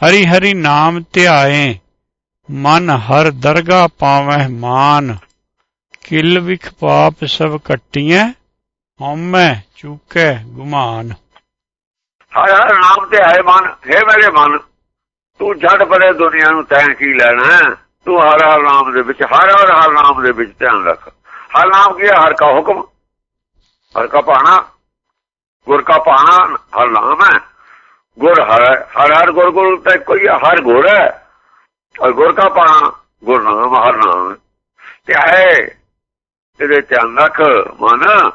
ਹਰੀ ਹਰੀ ਨਾਮ ਧਿਆਏ, ਮਨ ਹਰ ਦਰਗਾ ਪਾਵਹਿ ਮਾਨ। ਕਿਲ ਵਿਖ ਪਾਪ ਸਭ ਕੱਟੀਐ, ਹਉਮੈ ਚੂਕੈ ਗੁਮਾਨ। ਹਰ ਹਰ ਨਾਮ ਤੇ ਮਨ, ਹੈ ਮੇਰੇ ਮਨ, ਤੂੰ ਛੱਡ ਪਰੇ ਦੁਨੀਆ ਨੂੰ ਤੈਂ ਕੀ ਲੈਣਾ ਤੂੰ ਹਰ ਹਰ ਨਾਮ ਦੇ ਵਿੱਚ, ਹਰ ਹਰ ਹਰ ਨਾਮ ਦੇ ਵਿੱਚ ਧਿਆਨ ਰੱਖ। ਹਰ ਨਾਮ ਕੀ ਹੈ? ਹਰ ਕਾ ਹੁਕਮ, ਹਰ ਕਾ ਪਾਣਾ ਗੁਰ ਕਾ ਪਾਣਾ ਹਰ ਨਾਮ ਹੈ। ਗੁਰ ਹਰ ਹੈ। ਹਰ ਹਰ ਗੁਰ ਗੁਰ ਤੇ ਕੋਈ ਹੈ, ਹਰ ਗੁਰ ਹੈ। ਔਰ ਗੁਰ ਕਾ ਪਾਣਾ ਗੁਰ ਨਾਮ ਹਰ ਨਾਮ ਹੈ। ਧਿਆਨ ਰੱਖ ਮਨ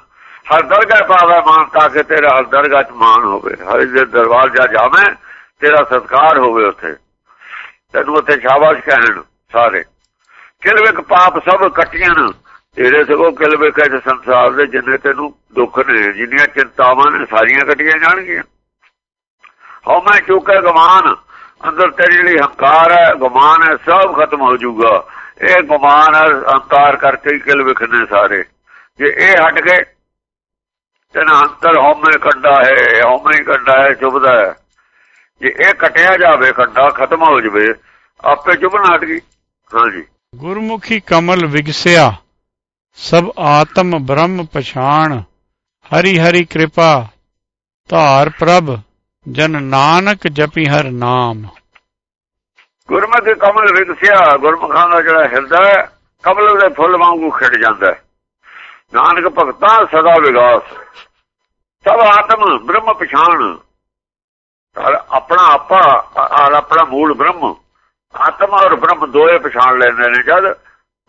ਹਰ ਦਰਗਾਹ ਪਾਵੇ ਮਾਨ ਕਿ ਤੇਰਾ ਹਰ ਦਰਗਾਹ ਚ ਮਾਨ ਹੋਵੇ। ਹਰ ਦੇ ਦਰਬਾਰ ਜਾ ਜਾਵੇਂ ਤੇਰਾ ਸਤਕਾਰ ਹੋਵੇ ਉੱਥੇ। ਤੈਨੂੰ ਉੱਥੇ ਸ਼ਾਬਾਸ਼ ਕਹਿਣ ਸਾਰੇ। ਕਿਲਵਿਕ ਪਾਪ ਸਭ ਕੱਟੀਆਂ ਨੇ। ਤੇਰੇ ਸਗੋਂ ਕਿਲਵੇਕ ਇਸ ਸੰਸਾਰ ਦੇ ਜਿੰਨੇ ਤੈਨੂੰ ਦੁੱਖ ਨੇ ਜਿੰਨੀਆਂ ਚਿੰਤਾਵਾਂ ਨੇ ਸਾਰੀਆਂ ਕੱਟੀਆਂ ਜਾਣਗੀਆਂ। ਹਉ ਮੈਂ ਚੁੱਕੇ ਗਮਾਨ। ਅੰਦਰ ਤੇਰੇ ਲਈ ਹੰਕਾਰ ਹੈ, ਗਮਾਨ ਹੈ, ਸਭ ਖਤਮ ਹੋ ਜਾਊਗਾ। ਇਹ ਗਮਾਨ ਹੰਕਾਰ ਕਰਕੇ ਹੀ ਕਿਲਵੇਕ ਨੇ ਸਾਰੇ। ਜੇ ਇਹ ਹਟ ਗਏ ਤੇਨਾ ਅੰਦਰ ਹਉਮੈ ਕੱਢਾ ਹੈ, ਹਉਮੈ ਕੱਢਾ ਹੈ ਚੁਬਦਾ ਹੈ। ਜੇ ਇਹ ਕਟਿਆ ਜਾਵੇ ਕੱਢਾ ਖਤਮ ਹੋ ਜਾਵੇ, ਆਪੇ ਚੁਬਣ ਹਟ ਗਈ। ਹਾਂਜੀ। ਗੁਰਮੁਖੀ ਕਮਲ ਵਿਗਸਿਆ, ਸਭ ਆਤਮ ਬ੍ਰਹਮ ਪਛਾਣ। ਹਰੀ ਹਰੀ ਕਿਰਪਾ, ਧਾਰ ਪ੍ਰਭ। ਜਨ ਨਾਨਕ ਜਪੀ ਹਰ ਨਾਮ। ਗੁਰਮਤਿ ਕਮਲ ਵਿਗਸਿਆ ਗੁਰਮੁਖਾਂ ਦਾ ਜਿਹੜਾ ਹਿਰਦਾ ਹੈ, ਕਮਲ ਦੇ ਫੁੱਲ ਵਾਂਗੂ ਖਿੜ ਜਾਂਦਾ ਨਾਨਕ ਭਗਤਾਂ ਸਦਾ ਵਿਗਾਸ। ਸਭ ਆਤਮ ਬ੍ਰਹਮ ਪਛਾਣ। ਆਪਣਾ ਆਪਾ ਔਰ ਆਪਣਾ ਮੂਲ ਬ੍ਰਹਮ, ਆਤਮਾ ਔਰ ਬ੍ਰਹਮ ਦੋਏ ਪਛਾਣ ਲੈਂਦੇ ਨੇ ਜਦ,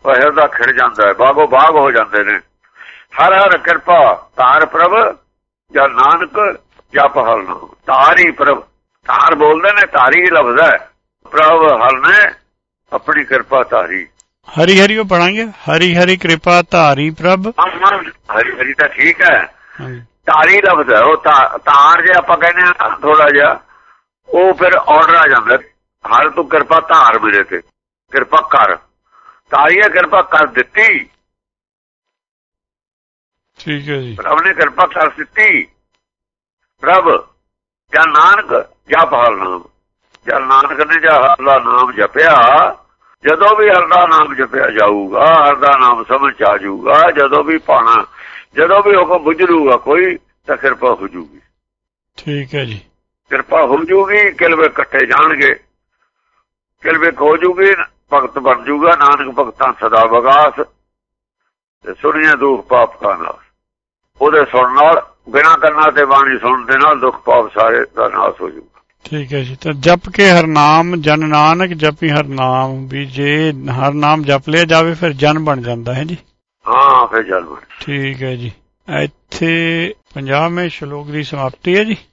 ਉਹ ਹਿਰਦਾ ਖਿੜ ਜਾਂਦਾ ਹੈ, ਬਾਗੋ ਬਾਗ ਹੋ ਜਾਂਦੇ ਨੇ। ਹਰ ਹਰ ਕਿਰਪਾ ਤਾਰ ਪ੍ਰਭ, ਜਾਂ ਨਾਨਕ ਜਪ ਹਰ ਨਾਮ। ਤਾਰੀ ਪ੍ਰਭ ਤਾਰ ਬੋਲਦੇ ਨੇ ਤਾਰੀ ਲਫ਼ਜ਼ ਹੈ। ਪ੍ਰਭ ਹਰ ਨੇ ਆਪਣੀ ਕਿਰਪਾ ਤਾਰੀ। ਹਰੀ ਹਰੀ ਉਹ ਪੜਾਂਗੇ? ਹਰੀ ਹਰੀ ਕਿਰਪਾ ਧਾਰੀ ਪ੍ਰਭ। ਹਰੀ ਹਰੀ ਤਾਂ ਠੀਕ ਹੈ। ਤਾਰੀ ਲਫ਼ਜ਼ ਹੈ ਉਹ ਤਾਰ ਜੇ ਆਪਾਂ ਕਹਿੰਦੇ ਆ ਥੋੜਾ ਜਿਹਾ ਉਹ ਫਿਰ ਆਰਡਰ ਆ ਜਾਂਦਾ। ਹਰ ਤੂੰ ਕਿਰਪਾ ਧਾਰ ਮੇਰੇ ਤੇ ਕਿਰਪਾ ਕਰ। ਤਾਰੀਆ ਕਿਰਪਾ ਕਰ ਦਿੱਤੀ। ਠੀਕ ਹੈ ਜੀ। ਪ੍ਰਭ ਨੇ ਕਿਰਪਾ ਕਰ ਦਿੱਤੀ। ਪ੍ਰਭ ਜਾਂ ਨਾਨਕ ਜਪ ਹਰ ਨਾਮ। ਜਦ ਨਾਨਕ ਨੇ ਜਾਂ ਹਰ ਦਾ ਨਾਮ ਜਪਿਆ ਜਦੋਂ ਵੀ ਹਰ ਦਾ ਨਾਮ ਜਪਿਆ ਜਾਊਗਾ ਹਰ ਦਾ ਨਾਮ ਸਮਝ ਆ ਜਾਊਗਾ ਜਦੋਂ ਵੀ ਪਾਣਾ ਜਦੋਂ ਵੀ ਹੁਕਮ ਬੁਝਲੂਗਾ ਕੋਈ ਤਾਂ ਕਿਰਪਾ ਹੋ ਜੂਗੀ। ਠੀਕ ਹੈ ਜੀ। ਕਿਰਪਾ ਹੋ ਜੂਗੀ ਕਿਲਵੇ ਇਕੱਠੇ ਜਾਣਗੇ। ਕਿਲਵੇ ਹੋ ਜੂਗੀ ਭਗਤ ਬਣ ਜੂਗਾ ਨਾਨਕ ਭਗਤਾਂ ਸਦਾ ਵਗਾਸ ਤੇ ਸੁਣੀਏ ਦੁੱਖ ਪਾਪ ਕਾ ਨਾਸ। ਉਹਦੇ ਸੁਣਨ ਨਾਲ ਬਿਨਾਂ ਕੰਨਾਂ ਤੇ ਬਾਣੀ ਸੁਣਨ ਦੇ ਨਾਲ ਦੁੱਖ ਪਾਪ ਸਾਰੇ ਦਾ ਨਾਸ ਹੋ ਜੂਗਾ ਠੀਕ ਹੈ ਜੀ। ਤਾਂ ਜਪ ਕੇ ਹਰ ਨਾਮ ਜਨ ਨਾਨਕ ਜਪੀ ਹਰ ਨਾਮ ਵੀ ਜੇ ਹਰ ਨਾਮ ਜਪ ਲਿਆ ਜਾਵੇ ਫਿਰ ਜਨ ਬਣ ਜਾਂਦਾ ਹੈ ਜੀ। ਹਾਂ ਫਿਰ ਜਨਮ ਠੀਕ ਹੈ ਜੀ। ਇੱਥੇ 50ਵੇਂ ਸ਼ਲੋਕ ਦੀ ਸਮਾਪਤੀ ਹੈ ਜੀ।